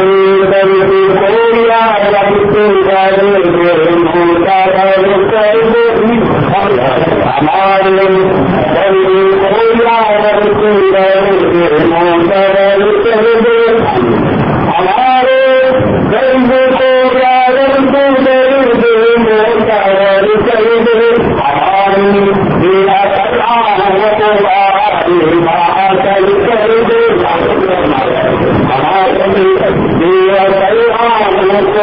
الله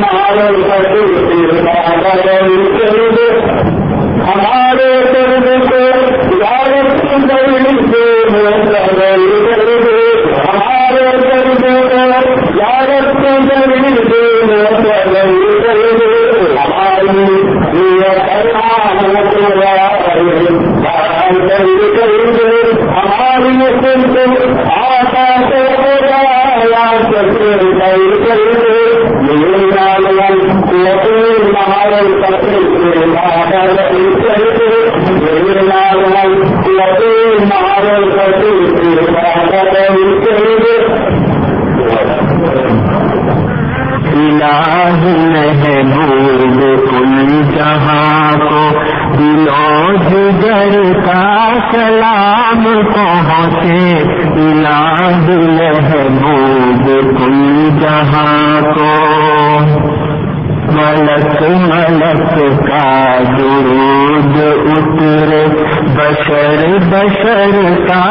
مہارو جہاں دلو جگر کا سلام پہنچے الہ محبوب ملک کا درود اترے بشر بشر کا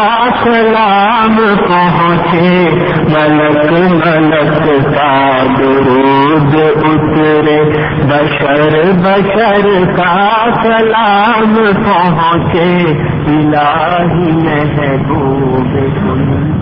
سلام پہنچے ملک ملک کا درود اترے بشر بشر کا سلام پہنچے الہی محبوب سن